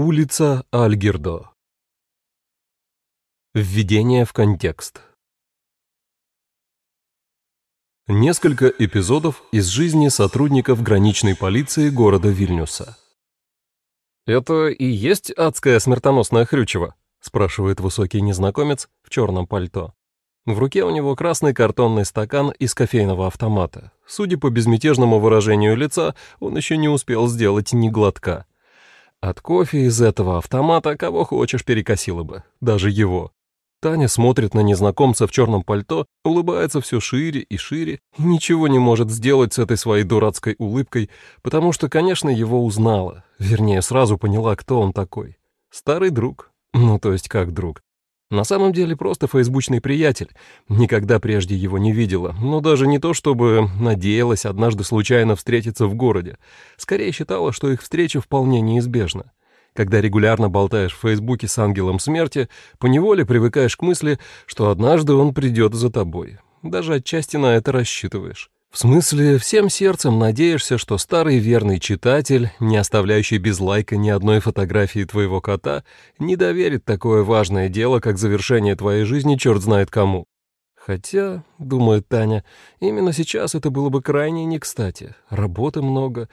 Улица Альгердо. Введение в контекст. Несколько эпизодов из жизни сотрудников граничной полиции города Вильнюса. «Это и есть адская смертоносная хрючева?» — спрашивает высокий незнакомец в черном пальто. В руке у него красный картонный стакан из кофейного автомата. Судя по безмятежному выражению лица, он еще не успел сделать ни глотка. От кофе из этого автомата кого хочешь перекосило бы, даже его. Таня смотрит на незнакомца в черном пальто, улыбается все шире и шире, и ничего не может сделать с этой своей дурацкой улыбкой, потому что, конечно, его узнала, вернее, сразу поняла, кто он такой. Старый друг, ну то есть как друг. На самом деле просто фейсбучный приятель. Никогда прежде его не видела, но даже не то, чтобы надеялась однажды случайно встретиться в городе. Скорее считала, что их встреча вполне неизбежна. Когда регулярно болтаешь в Фейсбуке с ангелом смерти, поневоле привыкаешь к мысли, что однажды он придет за тобой. Даже отчасти на это рассчитываешь. В смысле, всем сердцем надеешься, что старый верный читатель, не оставляющий без лайка ни одной фотографии твоего кота, не доверит такое важное дело, как завершение твоей жизни черт знает кому. Хотя, думает Таня, именно сейчас это было бы крайне не кстати. Работы много,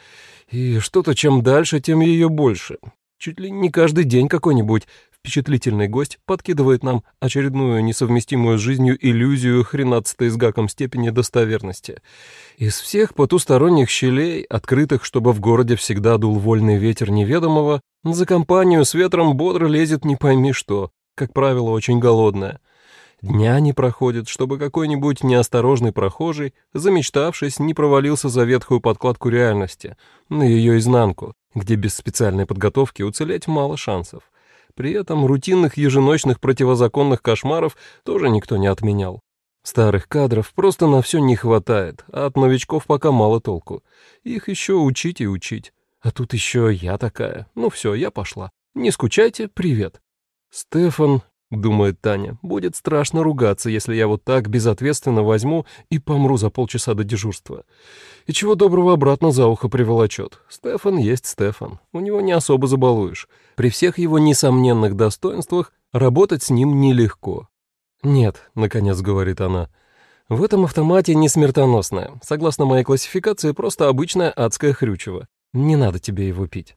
и что-то чем дальше, тем ее больше. Чуть ли не каждый день какой-нибудь впечатлительный гость подкидывает нам очередную несовместимую с жизнью иллюзию хренадцатой с гаком степени достоверности. Из всех потусторонних щелей, открытых, чтобы в городе всегда дул вольный ветер неведомого, за компанию с ветром бодро лезет не пойми что, как правило, очень голодная. Дня не проходит, чтобы какой-нибудь неосторожный прохожий, замечтавшись, не провалился за ветхую подкладку реальности, на ее изнанку, где без специальной подготовки уцелеть мало шансов. При этом рутинных еженочных противозаконных кошмаров тоже никто не отменял. Старых кадров просто на все не хватает, а от новичков пока мало толку. Их еще учить и учить. А тут еще я такая. Ну все, я пошла. Не скучайте, привет. Стефан, думает Таня, будет страшно ругаться, если я вот так безответственно возьму и помру за полчаса до дежурства. И чего доброго обратно за ухо приволочет. Стефан есть Стефан, у него не особо забалуешь. При всех его несомненных достоинствах работать с ним нелегко. «Нет», — наконец говорит она, — «в этом автомате не смертоносное. Согласно моей классификации, просто обычное адское хрючево. Не надо тебе его пить».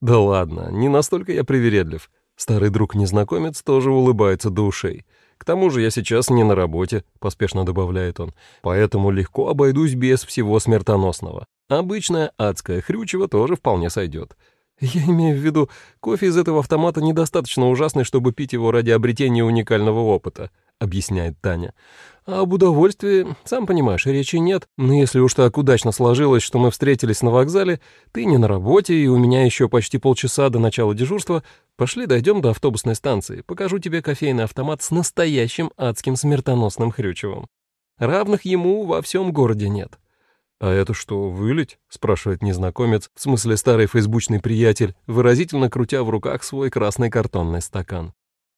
«Да ладно, не настолько я привередлив». Старый друг-незнакомец тоже улыбается до ушей. К тому же я сейчас не на работе, поспешно добавляет он, поэтому легко обойдусь без всего смертоносного. Обычное адское хрючево тоже вполне сойдет. Я имею в виду, кофе из этого автомата недостаточно ужасный, чтобы пить его ради обретения уникального опыта, объясняет Таня. А об удовольствии, сам понимаешь, речи нет. Но если уж так удачно сложилось, что мы встретились на вокзале, ты не на работе, и у меня еще почти полчаса до начала дежурства, пошли дойдем до автобусной станции, покажу тебе кофейный автомат с настоящим адским смертоносным хрючевым. Равных ему во всем городе нет. «А это что, вылить?» — спрашивает незнакомец, в смысле старый фейсбучный приятель, выразительно крутя в руках свой красный картонный стакан.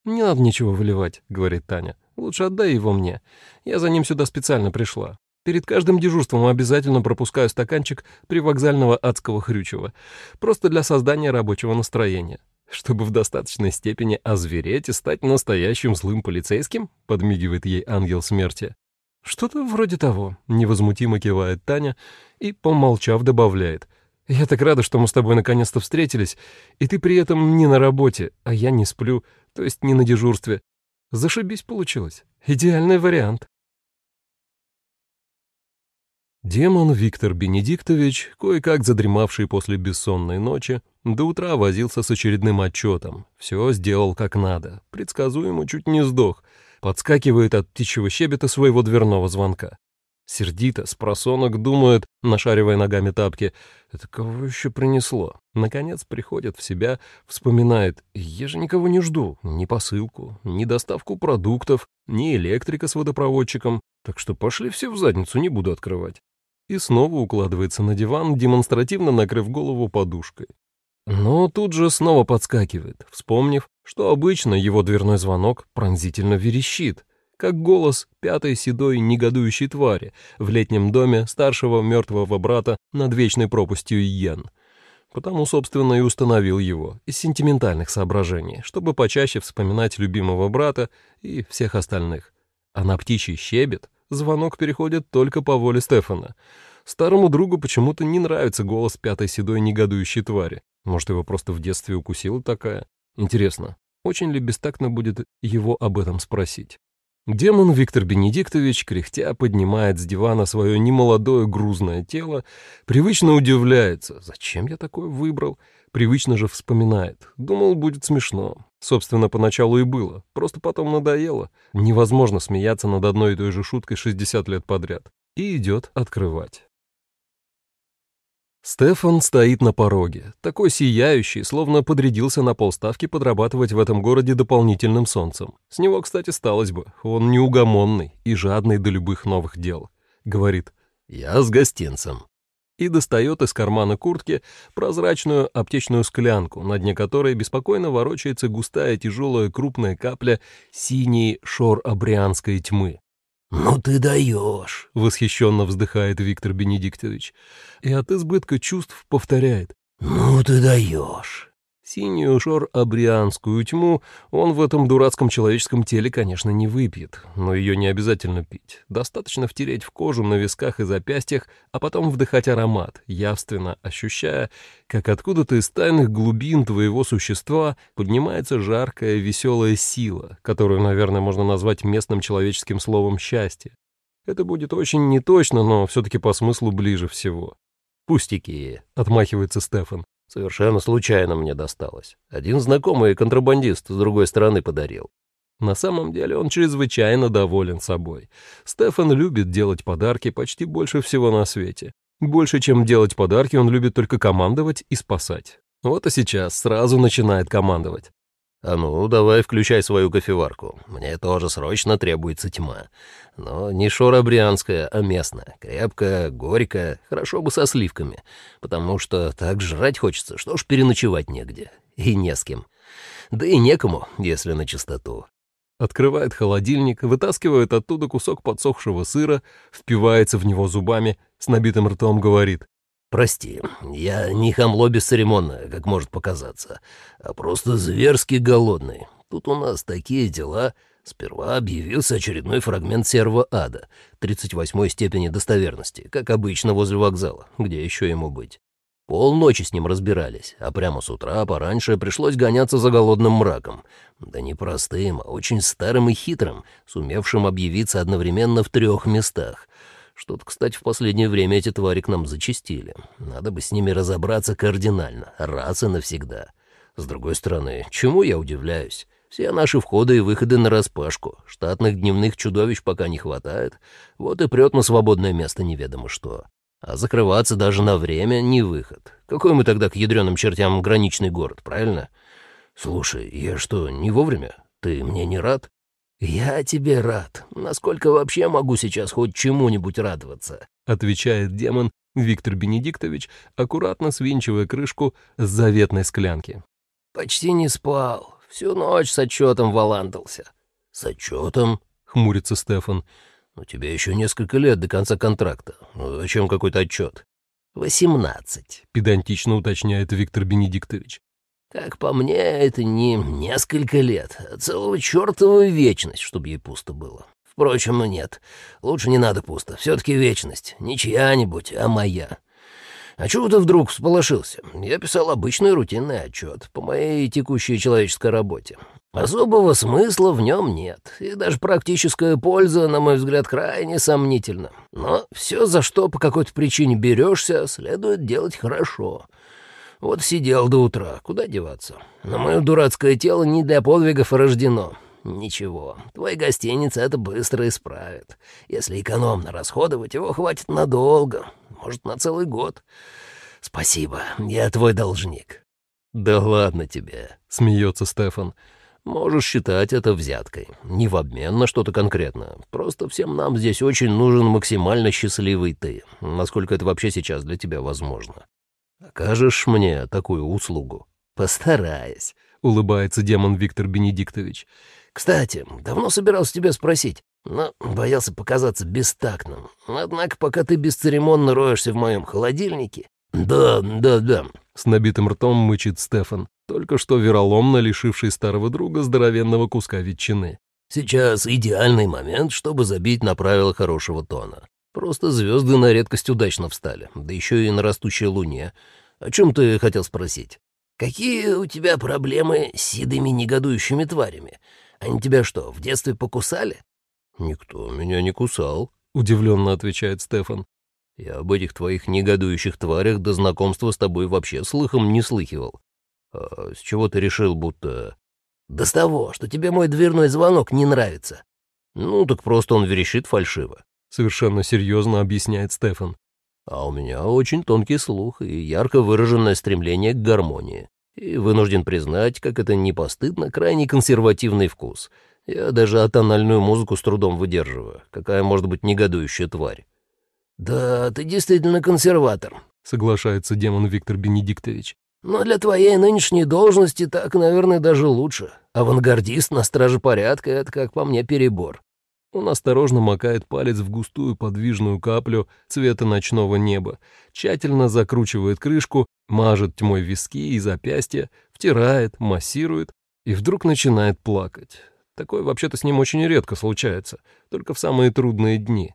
«Не надо ничего выливать», — говорит Таня. Лучше отдай его мне. Я за ним сюда специально пришла. Перед каждым дежурством обязательно пропускаю стаканчик привокзального адского хрючева. Просто для создания рабочего настроения. Чтобы в достаточной степени озвереть и стать настоящим злым полицейским, подмигивает ей ангел смерти. Что-то вроде того, невозмутимо кивает Таня и, помолчав, добавляет. Я так рада, что мы с тобой наконец-то встретились, и ты при этом не на работе, а я не сплю, то есть не на дежурстве. Зашибись получилось. Идеальный вариант. Демон Виктор Бенедиктович, кое-как задремавший после бессонной ночи, до утра возился с очередным отчетом. Все сделал как надо. Предсказуемо чуть не сдох. Подскакивает от птичьего щебета своего дверного звонка. Сердито, с просонок думает, нашаривая ногами тапки, это кого еще принесло? Наконец приходит в себя, вспоминает, я же никого не жду, ни посылку, ни доставку продуктов, ни электрика с водопроводчиком, так что пошли все в задницу, не буду открывать. И снова укладывается на диван, демонстративно накрыв голову подушкой. Но тут же снова подскакивает, вспомнив, что обычно его дверной звонок пронзительно верещит — как голос пятой седой негодующей твари в летнем доме старшего мертвого брата над вечной пропастью Йен. Потому, собственно, и установил его из сентиментальных соображений, чтобы почаще вспоминать любимого брата и всех остальных. А на птичий щебет звонок переходит только по воле Стефана. Старому другу почему-то не нравится голос пятой седой негодующей твари. Может, его просто в детстве укусила такая? Интересно, очень ли бестактно будет его об этом спросить? Демон Виктор Бенедиктович, кряхтя, поднимает с дивана свое немолодое грузное тело, привычно удивляется, зачем я такое выбрал, привычно же вспоминает. Думал, будет смешно. Собственно, поначалу и было, просто потом надоело. Невозможно смеяться над одной и той же шуткой 60 лет подряд. И идет открывать. Стефан стоит на пороге, такой сияющий, словно подрядился на полставки подрабатывать в этом городе дополнительным солнцем. С него, кстати, сталось бы, он неугомонный и жадный до любых новых дел. Говорит «Я с гостинцем» и достает из кармана куртки прозрачную аптечную склянку, на дне которой беспокойно ворочается густая тяжелая крупная капля синей шор-абрианской тьмы. «Ну ты даешь!» — восхищенно вздыхает Виктор Бенедиктович. И от избытка чувств повторяет. «Ну ты даешь!» Синюю шор-абрианскую тьму он в этом дурацком человеческом теле, конечно, не выпьет, но ее не обязательно пить. Достаточно втереть в кожу на висках и запястьях, а потом вдыхать аромат, явственно ощущая, как откуда-то из тайных глубин твоего существа поднимается жаркая веселая сила, которую, наверное, можно назвать местным человеческим словом «счастье». Это будет очень неточно, но все-таки по смыслу ближе всего. «Пустяки», — отмахивается Стефан. Совершенно случайно мне досталось. Один знакомый контрабандист с другой стороны подарил. На самом деле он чрезвычайно доволен собой. Стефан любит делать подарки почти больше всего на свете. Больше, чем делать подарки, он любит только командовать и спасать. Вот и сейчас сразу начинает командовать. «А ну, давай включай свою кофеварку. Мне тоже срочно требуется тьма. Но не шоробрянская, а местная. Крепкая, горькая, хорошо бы со сливками. Потому что так жрать хочется, что ж переночевать негде. И не с кем. Да и некому, если на чистоту». Открывает холодильник, вытаскивает оттуда кусок подсохшего сыра, впивается в него зубами, с набитым ртом говорит. Прости, я не хамло бесцеремонное, как может показаться, а просто зверски голодный. Тут у нас такие дела. Сперва объявился очередной фрагмент серого ада, 38-й степени достоверности, как обычно возле вокзала, где еще ему быть. Полночи с ним разбирались, а прямо с утра пораньше пришлось гоняться за голодным мраком. Да не простым, а очень старым и хитрым, сумевшим объявиться одновременно в трех местах. Что-то, кстати, в последнее время эти твари к нам зачистили. Надо бы с ними разобраться кардинально, раз и навсегда. С другой стороны, чему я удивляюсь? Все наши входы и выходы на распашку. Штатных дневных чудовищ пока не хватает. Вот и прет на свободное место неведомо что. А закрываться даже на время не выход. Какой мы тогда к ядреным чертям граничный город, правильно? Слушай, я что, не вовремя? Ты мне не рад? «Я тебе рад. Насколько вообще могу сейчас хоть чему-нибудь радоваться?» — отвечает демон Виктор Бенедиктович, аккуратно свинчивая крышку с заветной склянки. «Почти не спал. Всю ночь с отчетом валандался». «С отчетом?» — хмурится Стефан. «У тебя еще несколько лет до конца контракта. Ну, зачем какой-то отчет?» «Восемнадцать», — педантично уточняет Виктор Бенедиктович. Как по мне, это не несколько лет, а целого чертова вечность, чтобы ей пусто было. Впрочем, ну нет, лучше не надо пусто, все-таки вечность, не чья-нибудь, а моя. А чего ты вдруг всполошился? Я писал обычный рутинный отчет по моей текущей человеческой работе. Особого смысла в нем нет, и даже практическая польза, на мой взгляд, крайне сомнительна. Но все, за что по какой-то причине берешься, следует делать хорошо — вот сидел до утра, куда деваться? Но мое дурацкое тело не для подвигов рождено. Ничего, твой гостиница это быстро исправит. Если экономно расходовать, его хватит надолго, может, на целый год. Спасибо, я твой должник. Да ладно тебе, смеется Стефан. Можешь считать это взяткой. Не в обмен на что-то конкретное. Просто всем нам здесь очень нужен максимально счастливый ты, насколько это вообще сейчас для тебя возможно. Окажешь мне такую услугу? Постараюсь, улыбается демон Виктор Бенедиктович. Кстати, давно собирался тебя спросить, но боялся показаться бестактным. Однако, пока ты бесцеремонно роешься в моем холодильнике... Да, да, да. С набитым ртом мычит Стефан, только что вероломно лишивший старого друга здоровенного куска ветчины. Сейчас идеальный момент, чтобы забить на правила хорошего тона. Просто звезды на редкость удачно встали, да еще и на растущей луне. О чем ты хотел спросить? Какие у тебя проблемы с седыми негодующими тварями? Они тебя что, в детстве покусали? Никто меня не кусал, удивленно отвечает Стефан. Я об этих твоих негодующих тварях до знакомства с тобой вообще слыхом не слыхивал. А с чего ты решил, будто... Да с того, что тебе мой дверной звонок не нравится. Ну, так просто он верещит фальшиво. Совершенно серьезно объясняет Стефан. А у меня очень тонкий слух и ярко выраженное стремление к гармонии. И вынужден признать, как это не постыдно, крайне консервативный вкус. Я даже атональную музыку с трудом выдерживаю. Какая может быть негодующая тварь? «Да, ты действительно консерватор», — соглашается демон Виктор Бенедиктович. «Но для твоей нынешней должности так, наверное, даже лучше. Авангардист на страже порядка — это, как по мне, перебор». Он осторожно макает палец в густую подвижную каплю цвета ночного неба, тщательно закручивает крышку, мажет тьмой виски и запястья, втирает, массирует и вдруг начинает плакать. Такое вообще-то с ним очень редко случается, только в самые трудные дни.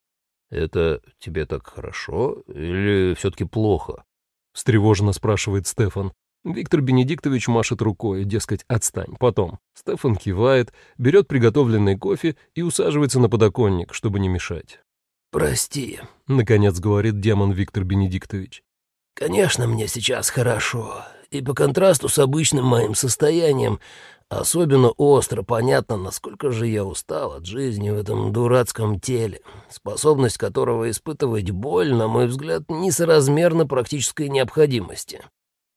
«Это тебе так хорошо или все-таки плохо?» — встревоженно спрашивает Стефан. Виктор Бенедиктович машет рукой, дескать, отстань, потом. Стефан кивает, берет приготовленный кофе и усаживается на подоконник, чтобы не мешать. «Прости», — наконец говорит демон Виктор Бенедиктович. «Конечно, мне сейчас хорошо, и по контрасту с обычным моим состоянием Особенно остро понятно, насколько же я устал от жизни в этом дурацком теле, способность которого испытывать боль, на мой взгляд, несоразмерна практической необходимости.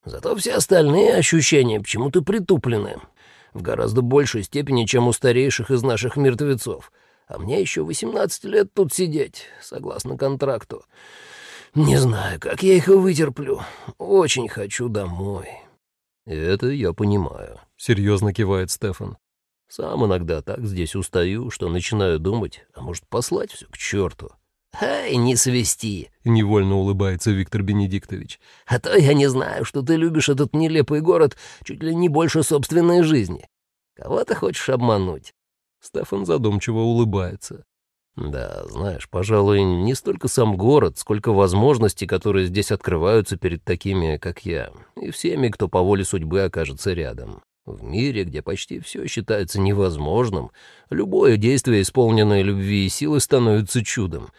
Зато все остальные ощущения почему-то притуплены, в гораздо большей степени, чем у старейших из наших мертвецов. А мне еще 18 лет тут сидеть, согласно контракту. Не знаю, как я их вытерплю. Очень хочу домой. «Это я понимаю», — серьезно кивает Стефан. «Сам иногда так здесь устаю, что начинаю думать, а может, послать все к черту». «Ай, не свисти!» — невольно улыбается Виктор Бенедиктович. «А то я не знаю, что ты любишь этот нелепый город чуть ли не больше собственной жизни. Кого ты хочешь обмануть?» Стефан задумчиво улыбается. Да, знаешь, пожалуй, не столько сам город, сколько возможности, которые здесь открываются перед такими, как я, и всеми, кто по воле судьбы окажется рядом. В мире, где почти все считается невозможным, любое действие, исполненное любви и силы, становится чудом.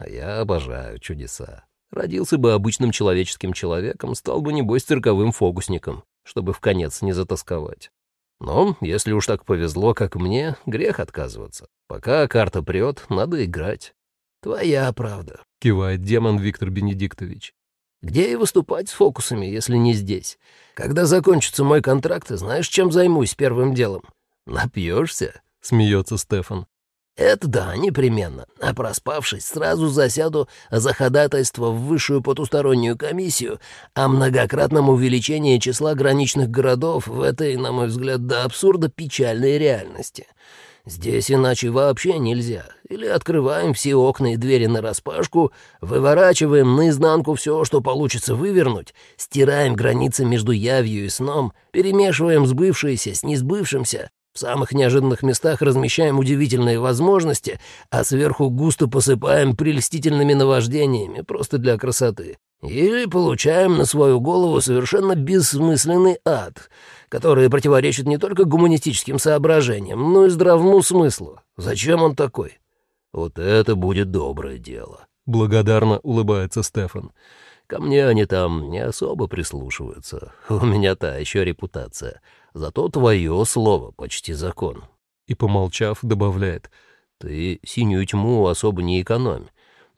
А я обожаю чудеса. Родился бы обычным человеческим человеком, стал бы, небось, цирковым фокусником, чтобы в конец не затасковать. Но, если уж так повезло, как мне, грех отказываться. Пока карта прет, надо играть. «Твоя правда», — кивает демон Виктор Бенедиктович. «Где и выступать с фокусами, если не здесь? Когда закончится мой контракт, знаешь, чем займусь первым делом?» «Напьешься?» — смеется Стефан. Это да, непременно. А проспавшись, сразу засяду за ходатайство в высшую потустороннюю комиссию о многократном увеличении числа граничных городов в этой, на мой взгляд, до абсурда печальной реальности. Здесь иначе вообще нельзя. Или открываем все окна и двери нараспашку, выворачиваем наизнанку все, что получится вывернуть, стираем границы между явью и сном, перемешиваем сбывшееся с несбывшимся, в самых неожиданных местах размещаем удивительные возможности, а сверху густо посыпаем прелестительными наваждениями, просто для красоты. Или получаем на свою голову совершенно бессмысленный ад, который противоречит не только гуманистическим соображениям, но и здравому смыслу. Зачем он такой? Вот это будет доброе дело. Благодарно улыбается Стефан. Ко мне они там не особо прислушиваются. У меня та еще репутация. Зато твое слово почти закон». И, помолчав, добавляет, «Ты синюю тьму особо не экономь.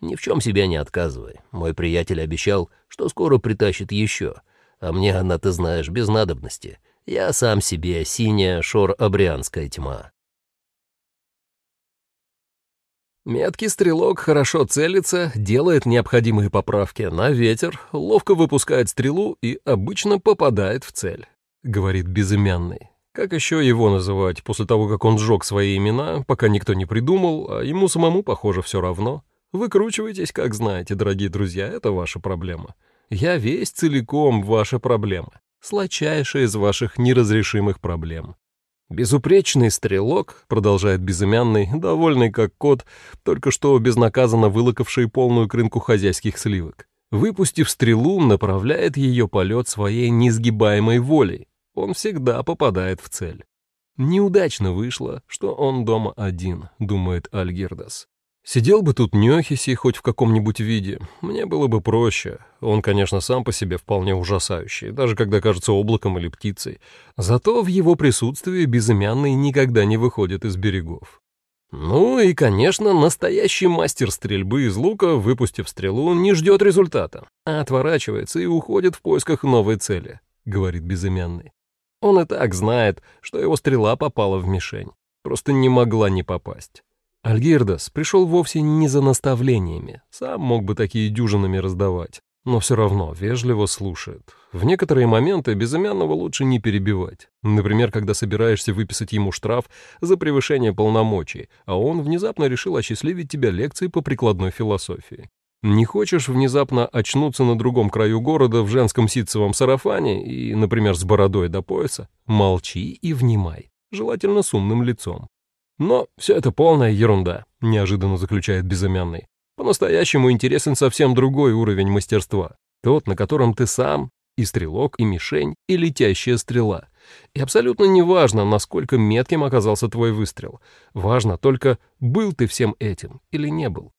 Ни в чем себя не отказывай. Мой приятель обещал, что скоро притащит еще. А мне она, ты знаешь, без надобности. Я сам себе синяя шор-абрианская тьма». Меткий стрелок хорошо целится, делает необходимые поправки на ветер, ловко выпускает стрелу и обычно попадает в цель. — говорит безымянный. Как еще его называть после того, как он сжег свои имена, пока никто не придумал, а ему самому, похоже, все равно? Выкручивайтесь, как знаете, дорогие друзья, это ваша проблема. Я весь целиком ваша проблема, сладчайшая из ваших неразрешимых проблем. Безупречный стрелок, продолжает безымянный, довольный как кот, только что безнаказанно вылокавший полную крынку хозяйских сливок. Выпустив стрелу, направляет ее полет своей несгибаемой волей. Он всегда попадает в цель. Неудачно вышло, что он дома один, думает Альгирдас. Сидел бы тут Нёхиси хоть в каком-нибудь виде, мне было бы проще. Он, конечно, сам по себе вполне ужасающий, даже когда кажется облаком или птицей. Зато в его присутствии безымянный никогда не выходит из берегов. Ну и, конечно, настоящий мастер стрельбы из лука, выпустив стрелу, не ждет результата, а отворачивается и уходит в поисках новой цели, говорит безымянный. Он и так знает, что его стрела попала в мишень, просто не могла не попасть. Альгирдас пришел вовсе не за наставлениями, сам мог бы такие дюжинами раздавать, но все равно вежливо слушает. В некоторые моменты безымянного лучше не перебивать. Например, когда собираешься выписать ему штраф за превышение полномочий, а он внезапно решил осчастливить тебя лекцией по прикладной философии. Не хочешь внезапно очнуться на другом краю города в женском ситцевом сарафане и, например, с бородой до пояса? Молчи и внимай, желательно с умным лицом. Но все это полная ерунда, неожиданно заключает безымянный. По-настоящему интересен совсем другой уровень мастерства. Тот, на котором ты сам, и стрелок, и мишень, и летящая стрела. И абсолютно не важно, насколько метким оказался твой выстрел. Важно только, был ты всем этим или не был.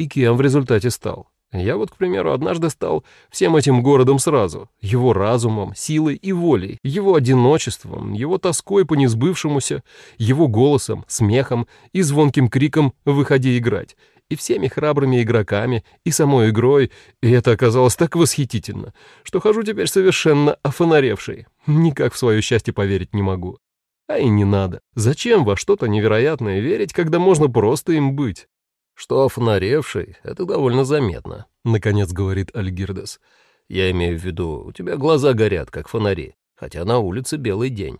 И кем в результате стал. Я вот, к примеру, однажды стал всем этим городом сразу, его разумом, силой и волей, его одиночеством, его тоской по несбывшемуся, его голосом, смехом и звонким криком «Выходи играть!» и всеми храбрыми игроками, и самой игрой, и это оказалось так восхитительно, что хожу теперь совершенно офонаревший, никак в свое счастье поверить не могу. А и не надо. Зачем во что-то невероятное верить, когда можно просто им быть? «Что офонаревший, это довольно заметно», — наконец говорит Альгирдес. «Я имею в виду, у тебя глаза горят, как фонари, хотя на улице белый день».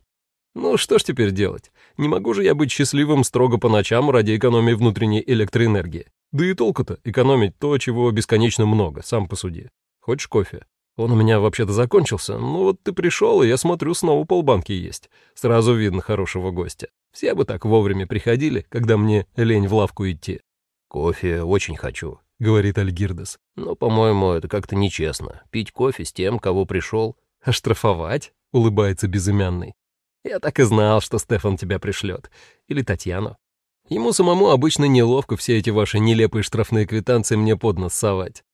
«Ну что ж теперь делать? Не могу же я быть счастливым строго по ночам ради экономии внутренней электроэнергии. Да и толку-то экономить то, чего бесконечно много, сам посуди. Хочешь кофе? Он у меня вообще-то закончился, ну вот ты пришел, и я смотрю, снова полбанки есть. Сразу видно хорошего гостя. Все бы так вовремя приходили, когда мне лень в лавку идти. «Кофе очень хочу», — говорит Альгирдес. «Но, по-моему, это как-то нечестно. Пить кофе с тем, кого пришел. «Оштрафовать?» — улыбается безымянный. «Я так и знал, что Стефан тебя пришлет. Или Татьяну. Ему самому обычно неловко все эти ваши нелепые штрафные квитанции мне под нос совать».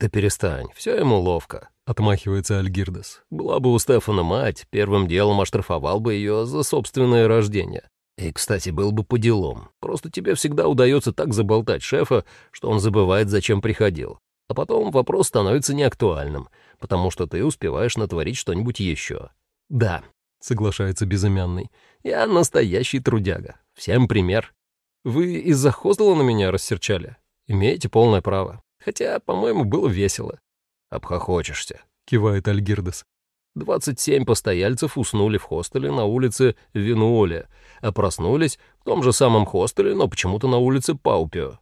«Да перестань, все ему ловко», — отмахивается Альгирдес. «Была бы у Стефана мать, первым делом оштрафовал бы ее за собственное рождение. И, кстати, был бы по делам. Просто тебе всегда удается так заболтать шефа, что он забывает, зачем приходил. А потом вопрос становится неактуальным, потому что ты успеваешь натворить что-нибудь еще. Да, соглашается безымянный. Я настоящий трудяга. Всем пример. Вы из-за хостела на меня рассерчали? Имеете полное право. Хотя, по-моему, было весело. Обхохочешься, кивает Альгирдес. 27 постояльцев уснули в хостеле на улице Винуоле, а проснулись в том же самом хостеле, но почему-то на улице Паупио.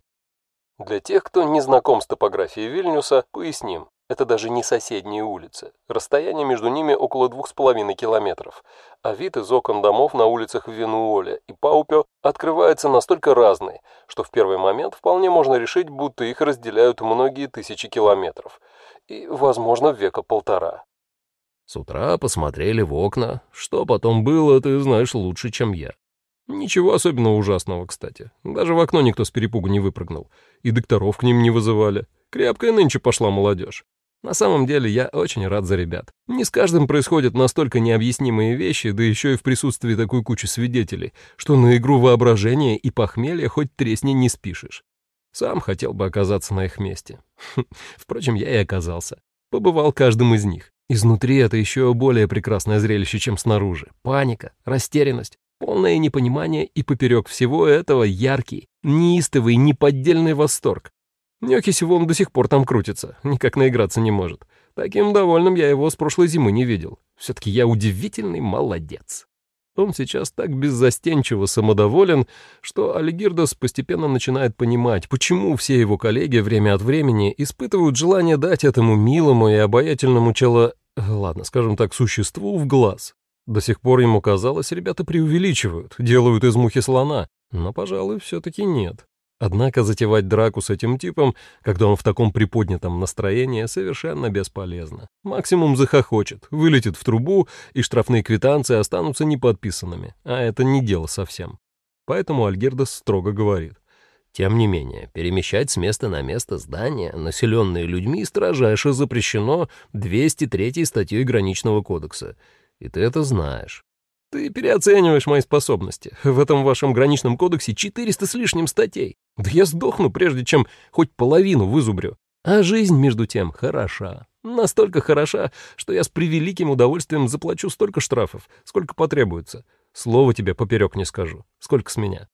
Для тех, кто не знаком с топографией Вильнюса, поясним. Это даже не соседние улицы. Расстояние между ними около двух с половиной километров, а вид из окон домов на улицах Винуоле и Паупио открывается настолько разный, что в первый момент вполне можно решить, будто их разделяют многие тысячи километров. И, возможно, века полтора. С утра посмотрели в окна. Что потом было, ты знаешь лучше, чем я. Ничего особенно ужасного, кстати. Даже в окно никто с перепугу не выпрыгнул. И докторов к ним не вызывали. Крепкая нынче пошла молодежь. На самом деле я очень рад за ребят. Не с каждым происходят настолько необъяснимые вещи, да еще и в присутствии такой кучи свидетелей, что на игру воображения и похмелья хоть тресни не спишешь. Сам хотел бы оказаться на их месте. Впрочем, я и оказался. Побывал каждым из них. Изнутри это еще более прекрасное зрелище, чем снаружи. Паника, растерянность, полное непонимание и поперек всего этого яркий, неистовый, неподдельный восторг. Нёкиси вон до сих пор там крутится, никак наиграться не может. Таким довольным я его с прошлой зимы не видел. Все-таки я удивительный молодец. Он сейчас так беззастенчиво самодоволен, что Алигирдос постепенно начинает понимать, почему все его коллеги время от времени испытывают желание дать этому милому и обаятельному чело... ладно, скажем так, существу в глаз. До сих пор ему казалось, ребята преувеличивают, делают из мухи слона, но, пожалуй, все-таки нет. Однако затевать драку с этим типом, когда он в таком приподнятом настроении, совершенно бесполезно. Максимум захохочет, вылетит в трубу, и штрафные квитанции останутся неподписанными, а это не дело совсем. Поэтому Альгердос строго говорит. Тем не менее, перемещать с места на место здания, населенные людьми, строжайше запрещено 203 статьей Граничного кодекса. И ты это знаешь. Ты переоцениваешь мои способности. В этом вашем граничном кодексе 400 с лишним статей. Да я сдохну, прежде чем хоть половину вызубрю. А жизнь, между тем, хороша. Настолько хороша, что я с превеликим удовольствием заплачу столько штрафов, сколько потребуется. Слово тебе поперек не скажу. Сколько с меня?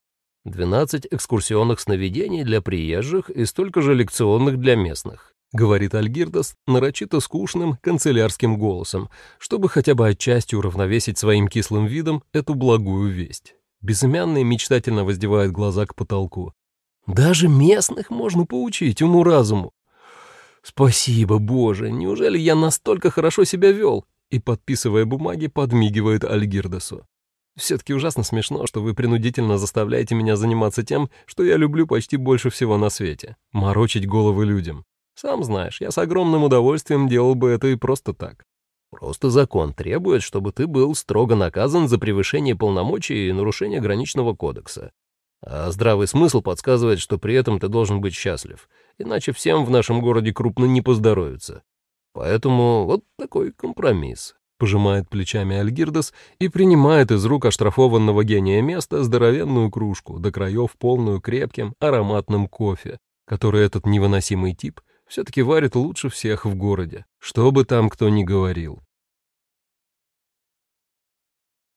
12 экскурсионных сновидений для приезжих и столько же лекционных для местных. — говорит Альгирдас нарочито скучным канцелярским голосом, чтобы хотя бы отчасти уравновесить своим кислым видом эту благую весть. Безымянный мечтательно воздевает глаза к потолку. «Даже местных можно поучить уму-разуму!» «Спасибо, Боже! Неужели я настолько хорошо себя вел?» И, подписывая бумаги, подмигивает Альгирдасу. «Все-таки ужасно смешно, что вы принудительно заставляете меня заниматься тем, что я люблю почти больше всего на свете — морочить головы людям. Сам знаешь, я с огромным удовольствием делал бы это и просто так. Просто закон требует, чтобы ты был строго наказан за превышение полномочий и нарушение граничного кодекса. А здравый смысл подсказывает, что при этом ты должен быть счастлив, иначе всем в нашем городе крупно не поздоровится. Поэтому вот такой компромисс. Пожимает плечами Альгирдас и принимает из рук оштрафованного гения места здоровенную кружку, до краев полную крепким ароматным кофе, который этот невыносимый тип все-таки варит лучше всех в городе, что бы там кто ни говорил.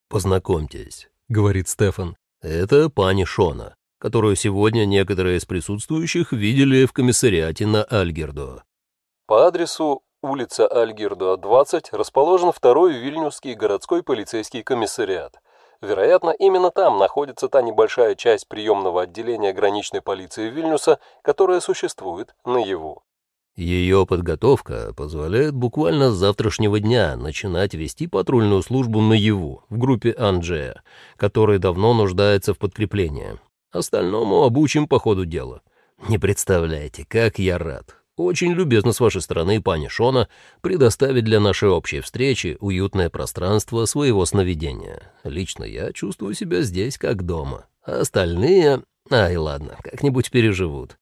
«Познакомьтесь», — говорит Стефан, — «это пани Шона, которую сегодня некоторые из присутствующих видели в комиссариате на Альгердо». По адресу улица Альгердо, 20, расположен второй Вильнюсский городской полицейский комиссариат. Вероятно, именно там находится та небольшая часть приемного отделения граничной полиции Вильнюса, которая существует наяву. Ее подготовка позволяет буквально с завтрашнего дня начинать вести патрульную службу наяву в группе Анджея, который давно нуждается в подкреплении. Остальному обучим по ходу дела. Не представляете, как я рад. Очень любезно с вашей стороны, пани Шона, предоставить для нашей общей встречи уютное пространство своего сновидения. Лично я чувствую себя здесь как дома. А остальные... Ай, ладно, как-нибудь переживут.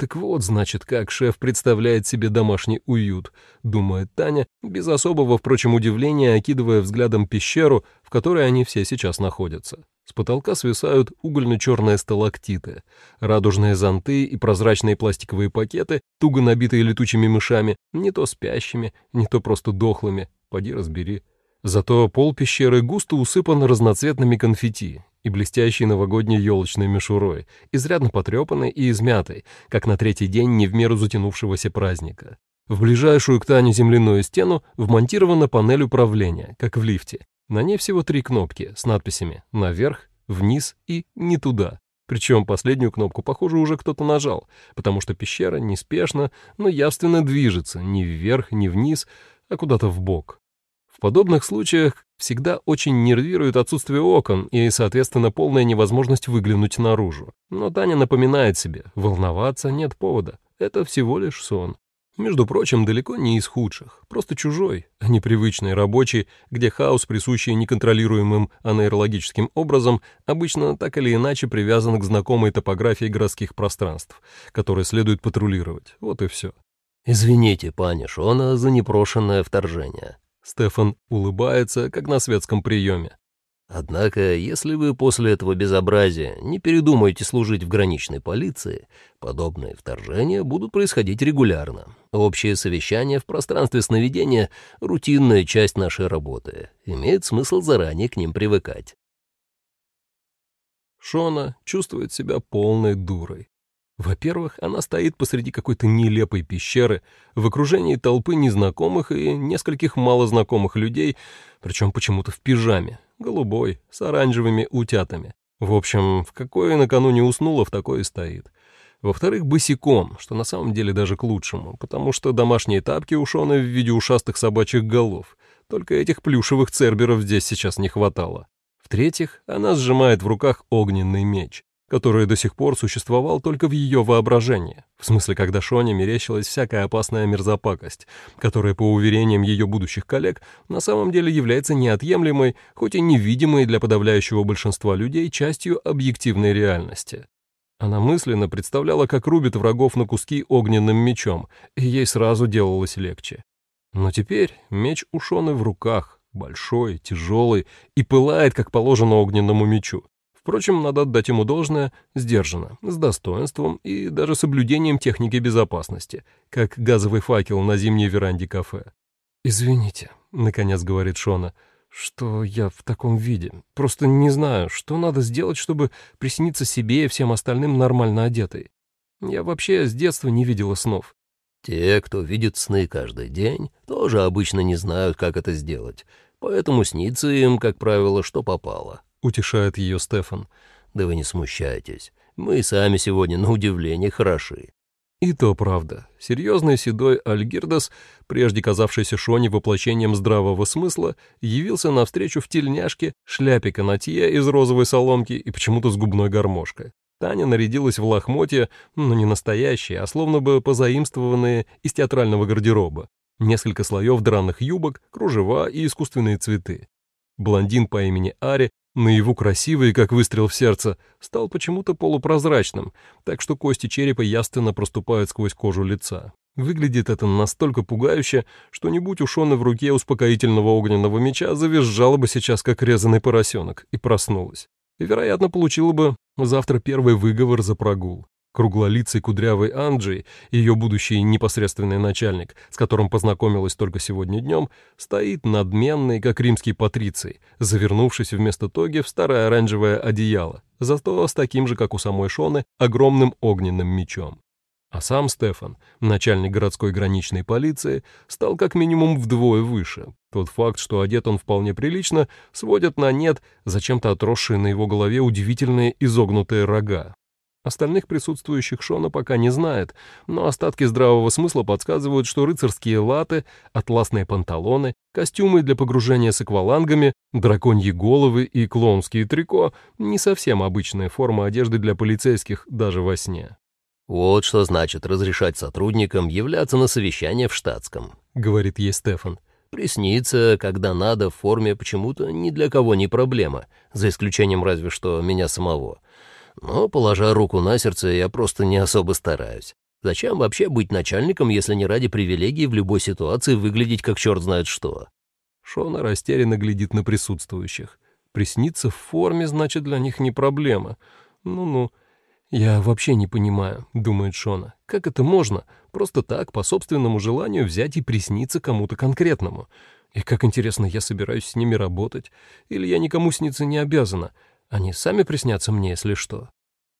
Так вот, значит, как шеф представляет себе домашний уют, думает Таня, без особого, впрочем, удивления, окидывая взглядом пещеру, в которой они все сейчас находятся. С потолка свисают угольно-черные сталактиты, радужные зонты и прозрачные пластиковые пакеты, туго набитые летучими мышами, не то спящими, не то просто дохлыми, поди разбери. Зато пол пещеры густо усыпан разноцветными конфетти, и блестящей новогодней елочной мишурой, изрядно потрепанной и измятой, как на третий день не в меру затянувшегося праздника. В ближайшую к Тане земляную стену вмонтирована панель управления, как в лифте. На ней всего три кнопки с надписями «Наверх», «Вниз» и «Не туда». Причем последнюю кнопку, похоже, уже кто-то нажал, потому что пещера неспешно, но явственно движется ни вверх, ни вниз, а куда-то в бок. В подобных случаях всегда очень нервирует отсутствие окон и, соответственно, полная невозможность выглянуть наружу. Но Таня напоминает себе, волноваться нет повода, это всего лишь сон. Между прочим, далеко не из худших, просто чужой, а не привычный рабочий, где хаос, присущий неконтролируемым анейрологическим образом, обычно так или иначе привязан к знакомой топографии городских пространств, которые следует патрулировать. Вот и все. «Извините, пани Шона, за непрошенное вторжение», Стефан улыбается, как на светском приеме. Однако, если вы после этого безобразия не передумаете служить в граничной полиции, подобные вторжения будут происходить регулярно. Общее совещание в пространстве сновидения — рутинная часть нашей работы. Имеет смысл заранее к ним привыкать. Шона чувствует себя полной дурой. Во-первых, она стоит посреди какой-то нелепой пещеры, в окружении толпы незнакомых и нескольких малознакомых людей, причем почему-то в пижаме, голубой, с оранжевыми утятами. В общем, в какой накануне уснула, в такой и стоит. Во-вторых, босиком, что на самом деле даже к лучшему, потому что домашние тапки ушены в виде ушастых собачьих голов. Только этих плюшевых церберов здесь сейчас не хватало. В-третьих, она сжимает в руках огненный меч который до сих пор существовал только в ее воображении, в смысле, когда Шоне мерещилась всякая опасная мерзопакость, которая, по уверениям ее будущих коллег, на самом деле является неотъемлемой, хоть и невидимой для подавляющего большинства людей частью объективной реальности. Она мысленно представляла, как рубит врагов на куски огненным мечом, и ей сразу делалось легче. Но теперь меч у Шоны в руках, большой, тяжелый, и пылает, как положено огненному мечу. Впрочем, надо отдать ему должное сдержанно, с достоинством и даже соблюдением техники безопасности, как газовый факел на зимней веранде кафе. «Извините», — наконец говорит Шона, — «что я в таком виде. Просто не знаю, что надо сделать, чтобы присниться себе и всем остальным нормально одетой. Я вообще с детства не видела снов». «Те, кто видит сны каждый день, тоже обычно не знают, как это сделать, поэтому снится им, как правило, что попало», — утешает ее Стефан. «Да вы не смущайтесь. Мы сами сегодня, на удивление, хороши». И то правда. Серьезный седой Альгирдас, прежде казавшийся Шоне воплощением здравого смысла, явился навстречу в тельняшке, шляпе канатье из розовой соломки и почему-то с губной гармошкой. Таня нарядилась в лохмотья, но не настоящие, а словно бы позаимствованные из театрального гардероба. Несколько слоев драных юбок, кружева и искусственные цветы. Блондин по имени Ари наяву красивый, как выстрел в сердце, стал почему-то полупрозрачным, так что кости черепа ясно проступают сквозь кожу лица. Выглядит это настолько пугающе, что не будь ушона в руке успокоительного огненного меча, завизжала бы сейчас, как резанный поросенок, и проснулась. И, вероятно, получила бы завтра первый выговор за прогул. Круглолицый кудрявый Анджей, ее будущий непосредственный начальник, с которым познакомилась только сегодня днем, стоит надменный, как римский патриций, завернувшись вместо тоги в старое оранжевое одеяло, зато с таким же, как у самой Шоны, огромным огненным мечом. А сам Стефан, начальник городской граничной полиции, стал как минимум вдвое выше. Тот факт, что одет он вполне прилично, сводит на нет зачем-то отросшие на его голове удивительные изогнутые рога, Остальных присутствующих Шона пока не знает, но остатки здравого смысла подсказывают, что рыцарские латы, атласные панталоны, костюмы для погружения с аквалангами, драконьи головы и клоунские трико — не совсем обычная форма одежды для полицейских даже во сне. «Вот что значит разрешать сотрудникам являться на совещание в штатском», — говорит ей Стефан. «Присниться, когда надо, в форме почему-то ни для кого не проблема, за исключением разве что меня самого». Но, положа руку на сердце, я просто не особо стараюсь. Зачем вообще быть начальником, если не ради привилегий в любой ситуации выглядеть как черт знает что? Шона растерянно глядит на присутствующих. Присниться в форме, значит, для них не проблема. Ну-ну. «Я вообще не понимаю», — думает Шона. «Как это можно? Просто так, по собственному желанию, взять и присниться кому-то конкретному. И как интересно, я собираюсь с ними работать? Или я никому сниться не обязана? Они сами приснятся мне, если что».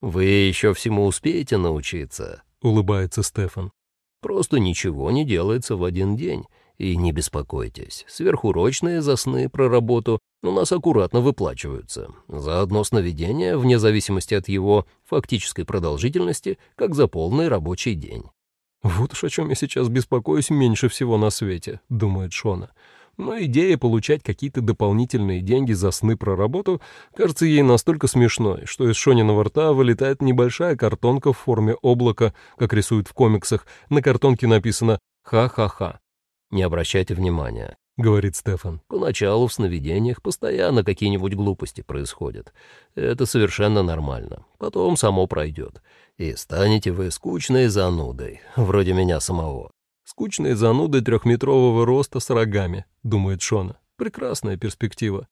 «Вы еще всему успеете научиться», — улыбается Стефан. «Просто ничего не делается в один день. И не беспокойтесь, сверхурочные за сны про работу у нас аккуратно выплачиваются. За одно сновидение, вне зависимости от его фактической продолжительности, как за полный рабочий день». «Вот уж о чем я сейчас беспокоюсь меньше всего на свете», — думает Шона. Но идея получать какие-то дополнительные деньги за сны про работу кажется ей настолько смешной, что из Шониного рта вылетает небольшая картонка в форме облака, как рисуют в комиксах. На картонке написано «Ха-ха-ха». «Не обращайте внимания», — говорит Стефан. «Поначалу в сновидениях постоянно какие-нибудь глупости происходят. Это совершенно нормально. Потом само пройдет. И станете вы скучной занудой, вроде меня самого. Скучные зануды трехметрового роста с рогами, думает Шона. Прекрасная перспектива.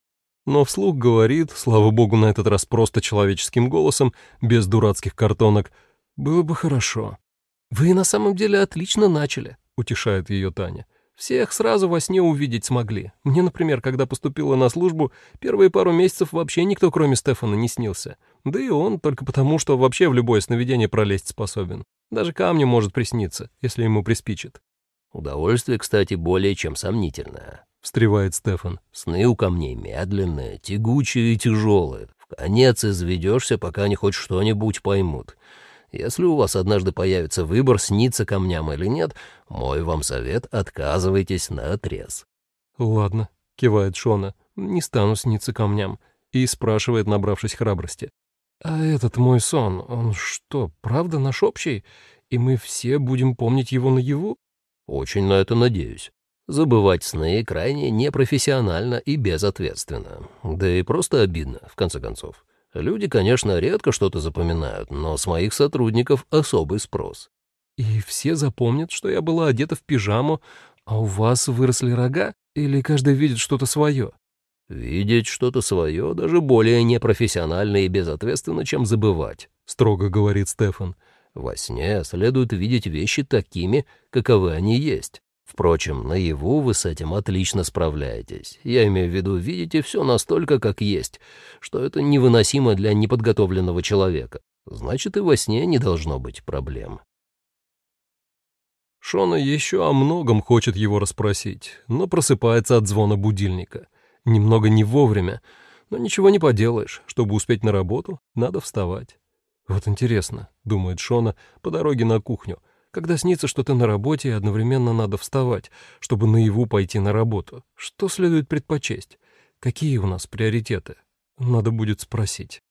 Но вслух говорит, слава богу, на этот раз просто человеческим голосом, без дурацких картонок, «Было бы хорошо». «Вы на самом деле отлично начали», — утешает ее Таня. «Всех сразу во сне увидеть смогли. Мне, например, когда поступила на службу, первые пару месяцев вообще никто, кроме Стефана, не снился. Да и он только потому, что вообще в любое сновидение пролезть способен. Даже камню может присниться, если ему приспичит. «Удовольствие, кстати, более чем сомнительное», — встревает Стефан. «Сны у камней медленные, тягучие и тяжелые. В конец изведешься, пока они хоть что-нибудь поймут. Если у вас однажды появится выбор, сниться камням или нет, мой вам совет — отказывайтесь на отрез. «Ладно», — кивает Шона, — «не стану сниться камням», и спрашивает, набравшись храбрости. «А этот мой сон, он что, правда наш общий? И мы все будем помнить его наяву?» «Очень на это надеюсь. Забывать сны крайне непрофессионально и безответственно. Да и просто обидно, в конце концов. Люди, конечно, редко что-то запоминают, но с моих сотрудников особый спрос. И все запомнят, что я была одета в пижаму, а у вас выросли рога? Или каждый видит что-то свое? Видеть что-то свое даже более непрофессионально и безответственно, чем забывать, строго говорит Стефан. Во сне следует видеть вещи такими, каковы они есть. Впрочем, наяву вы с этим отлично справляетесь. Я имею в виду, видите все настолько, как есть, что это невыносимо для неподготовленного человека. Значит, и во сне не должно быть проблем. Шона еще о многом хочет его расспросить, но просыпается от звона будильника. Немного не вовремя, но ничего не поделаешь. Чтобы успеть на работу, надо вставать. Вот интересно, думает Шона по дороге на кухню, когда снится, что ты на работе и одновременно надо вставать, чтобы наяву пойти на работу. Что следует предпочесть? Какие у нас приоритеты? Надо будет спросить.